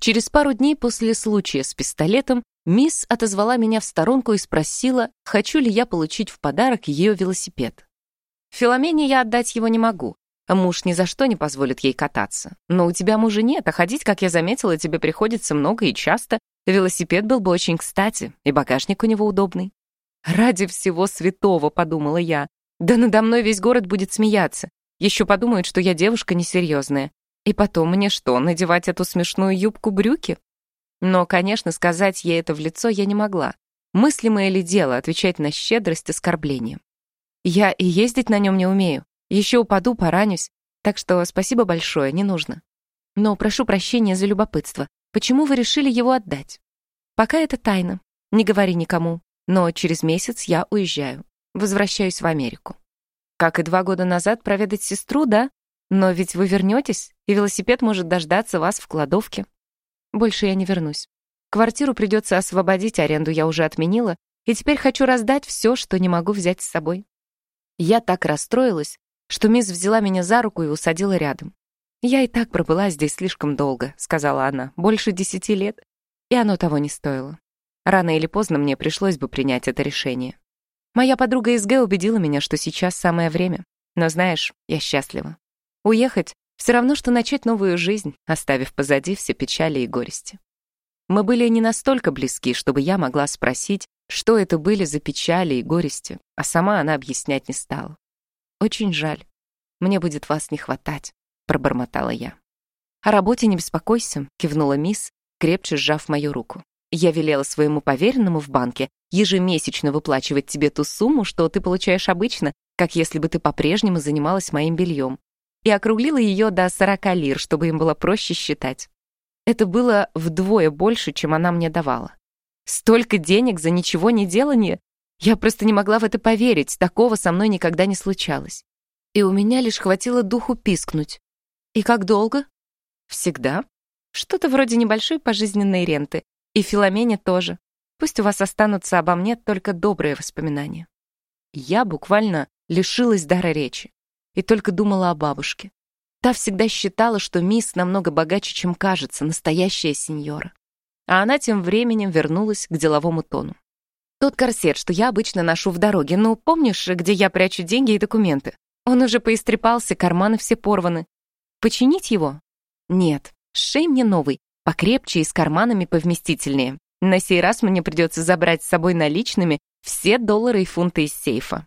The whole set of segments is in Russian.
Через пару дней после случая с пистолетом мисс отозвала меня в сторонку и спросила, хочу ли я получить в подарок ее велосипед. Филомене я отдать его не могу. Муж ни за что не позволит ей кататься. Но у тебя мужа нет, а ходить, как я заметила, тебе приходится много и часто. Велосипед был бы очень кстати, и багажник у него удобный. «Ради всего святого», — подумала я. «Да надо мной весь город будет смеяться. Еще подумают, что я девушка несерьезная. И потом мне что, надевать эту смешную юбку-брюки?» Но, конечно, сказать ей это в лицо я не могла. Мыслимое ли дело отвечать на щедрость оскорблением? Я и ездить на нем не умею. Еще упаду, поранюсь. Так что спасибо большое, не нужно. Но прошу прощения за любопытство. Почему вы решили его отдать? Пока это тайна. Не говори никому. Но через месяц я уезжаю. Возвращаюсь в Америку. Как и два года назад проведать сестру, да? Но ведь вы вернетесь, и велосипед может дождаться вас в кладовке. Больше я не вернусь. Квартиру придется освободить, аренду я уже отменила, и теперь хочу раздать все, что не могу взять с собой. Я так расстроилась, что мисс взяла меня за руку и усадила рядом. «Я и так пробыла здесь слишком долго», — сказала она, — «больше десяти лет, и оно того не стоило. Рано или поздно мне пришлось бы принять это решение. Моя подруга из Г убедила меня, что сейчас самое время. Но знаешь, я счастлива. Уехать — все равно, что начать новую жизнь, оставив позади все печали и горести. Мы были не настолько близки, чтобы я могла спросить, что это были за печали и горести, а сама она объяснять не стала. «Очень жаль. Мне будет вас не хватать», — пробормотала я. «О работе не беспокойся», — кивнула мисс, крепче сжав мою руку. Я велела своему поверенному в банке ежемесячно выплачивать тебе ту сумму, что ты получаешь обычно, как если бы ты по-прежнему занималась моим бельем. И округлила ее до 40 лир, чтобы им было проще считать. Это было вдвое больше, чем она мне давала. Столько денег за ничего не делание? Я просто не могла в это поверить, такого со мной никогда не случалось. И у меня лишь хватило духу пискнуть. И как долго? Всегда. Что-то вроде небольшой пожизненной ренты, и Филомене тоже. Пусть у вас останутся обо мне только добрые воспоминания. Я буквально лишилась дара речи и только думала о бабушке. Та всегда считала, что мисс намного богаче, чем кажется, настоящая сеньора. А она тем временем вернулась к деловому тону. Тот корсет, что я обычно ношу в дороге, ну, помнишь, где я прячу деньги и документы? Он уже поистрепался, карманы все порваны. Починить его? Нет, шей мне новый, покрепче и с карманами повместительнее. На сей раз мне придется забрать с собой наличными все доллары и фунты из сейфа.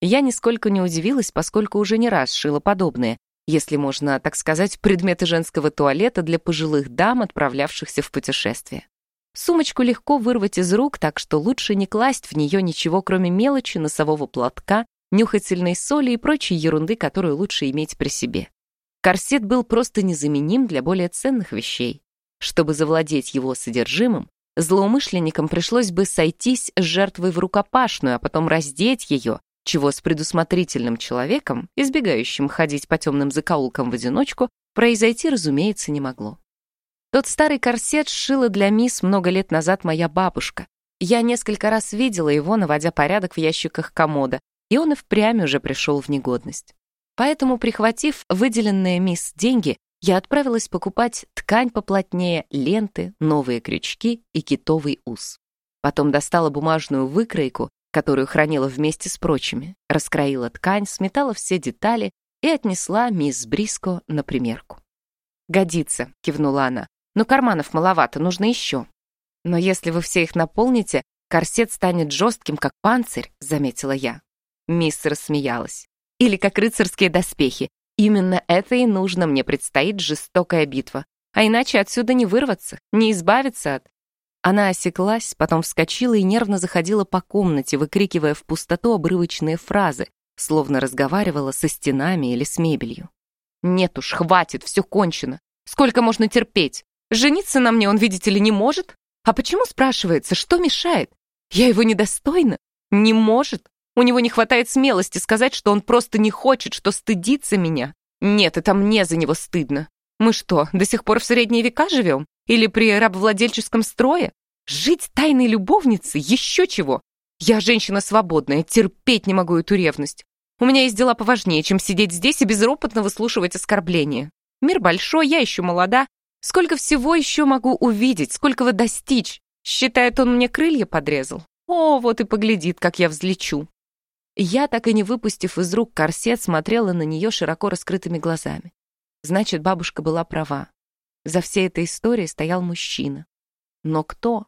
Я нисколько не удивилась, поскольку уже не раз шила подобные, если можно так сказать, предметы женского туалета для пожилых дам, отправлявшихся в путешествие. Сумочку легко вырвать из рук, так что лучше не класть в нее ничего, кроме мелочи, носового платка, нюхательной соли и прочей ерунды, которую лучше иметь при себе. Корсет был просто незаменим для более ценных вещей. Чтобы завладеть его содержимым, злоумышленникам пришлось бы сойтись с жертвой в рукопашную, а потом раздеть ее, чего с предусмотрительным человеком, избегающим ходить по темным закоулкам в одиночку, произойти, разумеется, не могло. Тот старый корсет сшила для мисс много лет назад моя бабушка. Я несколько раз видела его, наводя порядок в ящиках комода, и он и впрямь уже пришел в негодность. Поэтому, прихватив выделенные мисс деньги, я отправилась покупать ткань поплотнее, ленты, новые крючки и китовый ус. Потом достала бумажную выкройку, которую хранила вместе с прочими, раскроила ткань, сметала все детали и отнесла мисс Бриско на примерку. «Годится», — кивнула она, — «но карманов маловато, нужно еще». «Но если вы все их наполните, корсет станет жестким, как панцирь», — заметила я. Мисс рассмеялась. «Или как рыцарские доспехи, Именно это и нужно, мне предстоит жестокая битва. А иначе отсюда не вырваться, не избавиться от... Она осеклась, потом вскочила и нервно заходила по комнате, выкрикивая в пустоту обрывочные фразы, словно разговаривала со стенами или с мебелью. «Нет уж, хватит, все кончено. Сколько можно терпеть? Жениться на мне он, видите ли, не может? А почему, спрашивается, что мешает? Я его недостойна? Не может. У него не хватает смелости сказать, что он просто не хочет, что стыдится меня. Нет, это мне за него стыдно. Мы что, до сих пор в средние века живем? Или при рабовладельческом строе? Жить тайной любовницей? Еще чего? Я женщина свободная, терпеть не могу эту ревность. У меня есть дела поважнее, чем сидеть здесь и безропотно выслушивать оскорбления. Мир большой, я еще молода. Сколько всего еще могу увидеть, сколько вы достичь? Считает, он мне крылья подрезал? О, вот и поглядит, как я взлечу. Я, так и не выпустив из рук корсет, смотрела на нее широко раскрытыми глазами. Значит, бабушка была права. За всей этой историей стоял мужчина. Но кто?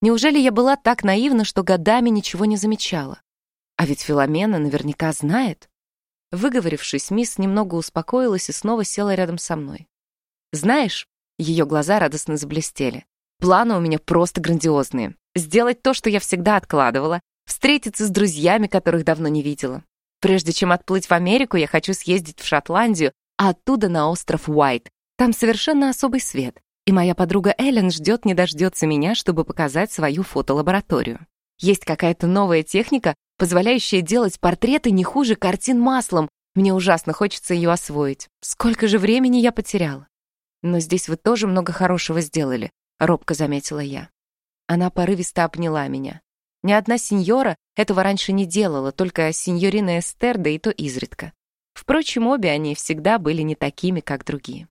Неужели я была так наивна, что годами ничего не замечала? А ведь Филомена наверняка знает. Выговорившись, мисс немного успокоилась и снова села рядом со мной. «Знаешь...» — ее глаза радостно заблестели. «Планы у меня просто грандиозные. Сделать то, что я всегда откладывала, встретиться с друзьями, которых давно не видела. Прежде чем отплыть в Америку, я хочу съездить в Шотландию, а оттуда на остров Уайт. Там совершенно особый свет. И моя подруга Эллен ждет не дождется меня, чтобы показать свою фотолабораторию. Есть какая-то новая техника, позволяющая делать портреты не хуже картин маслом. Мне ужасно хочется ее освоить. Сколько же времени я потеряла. Но здесь вы тоже много хорошего сделали, робко заметила я. Она порывисто обняла меня. Ни одна сеньора этого раньше не делала, только сеньорина Эстер, да и то изредка. Впрочем, обе они всегда были не такими, как другие.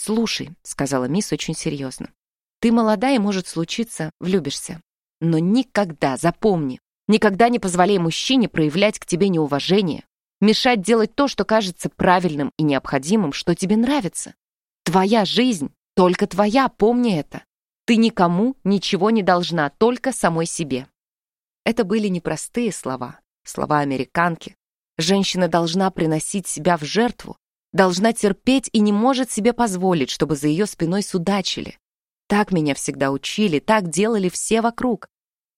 «Слушай», — сказала мисс очень серьезно, «ты молода и, может случиться, влюбишься. Но никогда, запомни, никогда не позволяй мужчине проявлять к тебе неуважение, мешать делать то, что кажется правильным и необходимым, что тебе нравится. Твоя жизнь только твоя, помни это. Ты никому ничего не должна, только самой себе. Это были непростые слова, слова американки. Женщина должна приносить себя в жертву, должна терпеть и не может себе позволить, чтобы за ее спиной судачили. Так меня всегда учили, так делали все вокруг.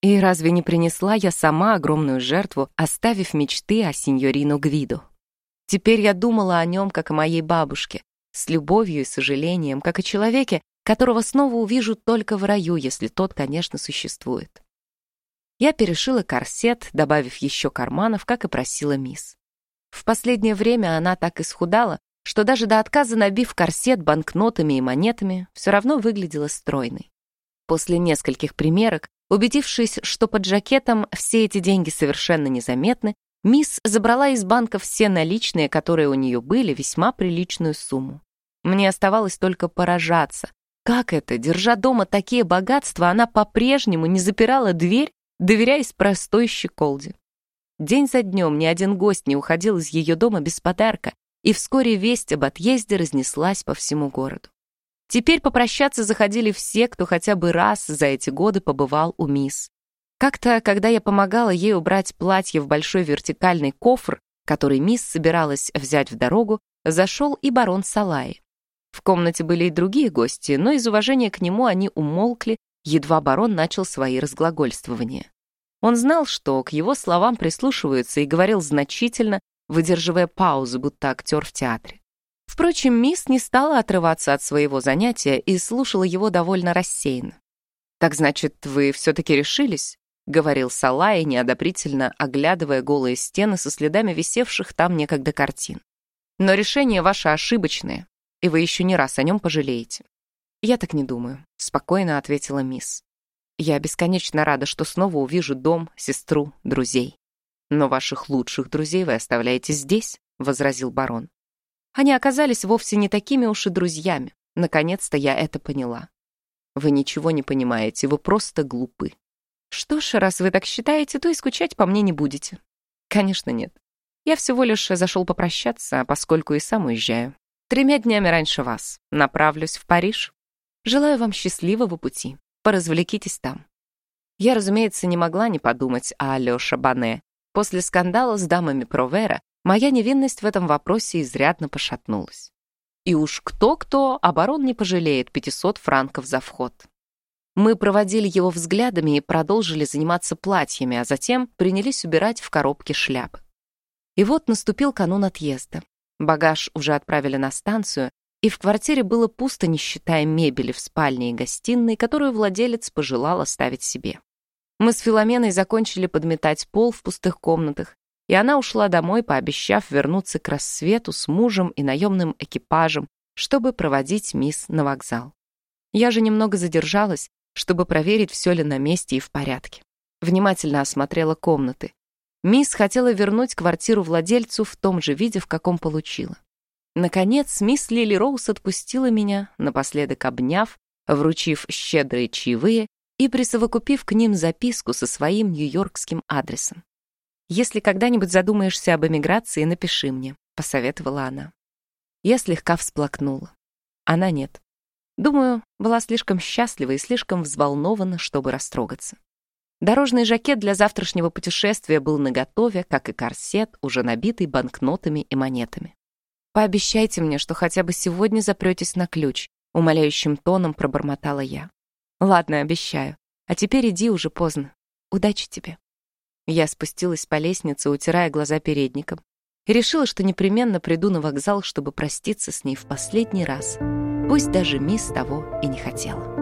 И разве не принесла я сама огромную жертву, оставив мечты о сеньорину Гвиду? Теперь я думала о нем, как о моей бабушке, с любовью и сожалением, как о человеке, которого снова увижу только в раю, если тот, конечно, существует. Я перешила корсет, добавив еще карманов, как и просила мисс. В последнее время она так исхудала, что даже до отказа набив корсет банкнотами и монетами, все равно выглядела стройной. После нескольких примерок, убедившись, что под жакетом все эти деньги совершенно незаметны, мисс забрала из банка все наличные, которые у нее были, весьма приличную сумму. Мне оставалось только поражаться. Как это, держа дома такие богатства, она по-прежнему не запирала дверь, доверяясь простой щеколде? День за днем ни один гость не уходил из ее дома без подарка, и вскоре весть об отъезде разнеслась по всему городу. Теперь попрощаться заходили все, кто хотя бы раз за эти годы побывал у мисс. Как-то, когда я помогала ей убрать платье в большой вертикальный кофр, который мисс собиралась взять в дорогу, зашел и барон Салай. В комнате были и другие гости, но из уважения к нему они умолкли, едва барон начал свои разглагольствования. Он знал, что к его словам прислушиваются и говорил значительно, выдерживая паузу, будто актер в театре. Впрочем, мисс не стала отрываться от своего занятия и слушала его довольно рассеянно. «Так значит, вы все-таки решились?» — говорил Салай, неодобрительно оглядывая голые стены со следами висевших там некогда картин. «Но решение ваше ошибочное, и вы еще не раз о нем пожалеете». «Я так не думаю», — спокойно ответила мисс. Я бесконечно рада, что снова увижу дом, сестру, друзей. Но ваших лучших друзей вы оставляете здесь, — возразил барон. Они оказались вовсе не такими уж и друзьями. Наконец-то я это поняла. Вы ничего не понимаете, вы просто глупы. Что ж, раз вы так считаете, то и скучать по мне не будете. Конечно, нет. Я всего лишь зашел попрощаться, поскольку и сам уезжаю. Тремя днями раньше вас. Направлюсь в Париж. Желаю вам счастливого пути. Поразвлекитесь там. Я, разумеется, не могла не подумать о Алёше Бане. После скандала с дамами Провера моя невинность в этом вопросе изрядно пошатнулась. И уж кто-кто, оборон не пожалеет 500 франков за вход. Мы проводили его взглядами и продолжили заниматься платьями, а затем принялись убирать в коробке шляпы. И вот наступил канун отъезда. Багаж уже отправили на станцию, и в квартире было пусто, не считая мебели в спальне и гостиной, которую владелец пожелал оставить себе. Мы с Филоменой закончили подметать пол в пустых комнатах, и она ушла домой, пообещав вернуться к рассвету с мужем и наемным экипажем, чтобы проводить мисс на вокзал. Я же немного задержалась, чтобы проверить, все ли на месте и в порядке. Внимательно осмотрела комнаты. Мисс хотела вернуть квартиру владельцу в том же виде, в каком получила. Наконец, мисс Лили Роуз отпустила меня, напоследок обняв, вручив щедрые чаевые и присовокупив к ним записку со своим нью-йоркским адресом. «Если когда-нибудь задумаешься об эмиграции, напиши мне», — посоветовала она. Я слегка всплакнула. Она нет. Думаю, была слишком счастлива и слишком взволнована, чтобы растрогаться. Дорожный жакет для завтрашнего путешествия был наготове, как и корсет, уже набитый банкнотами и монетами. «Пообещайте мне, что хотя бы сегодня запретесь на ключ», — умоляющим тоном пробормотала я. «Ладно, обещаю. А теперь иди, уже поздно. Удачи тебе». Я спустилась по лестнице, утирая глаза передником, и решила, что непременно приду на вокзал, чтобы проститься с ней в последний раз. Пусть даже мисс того и не хотела.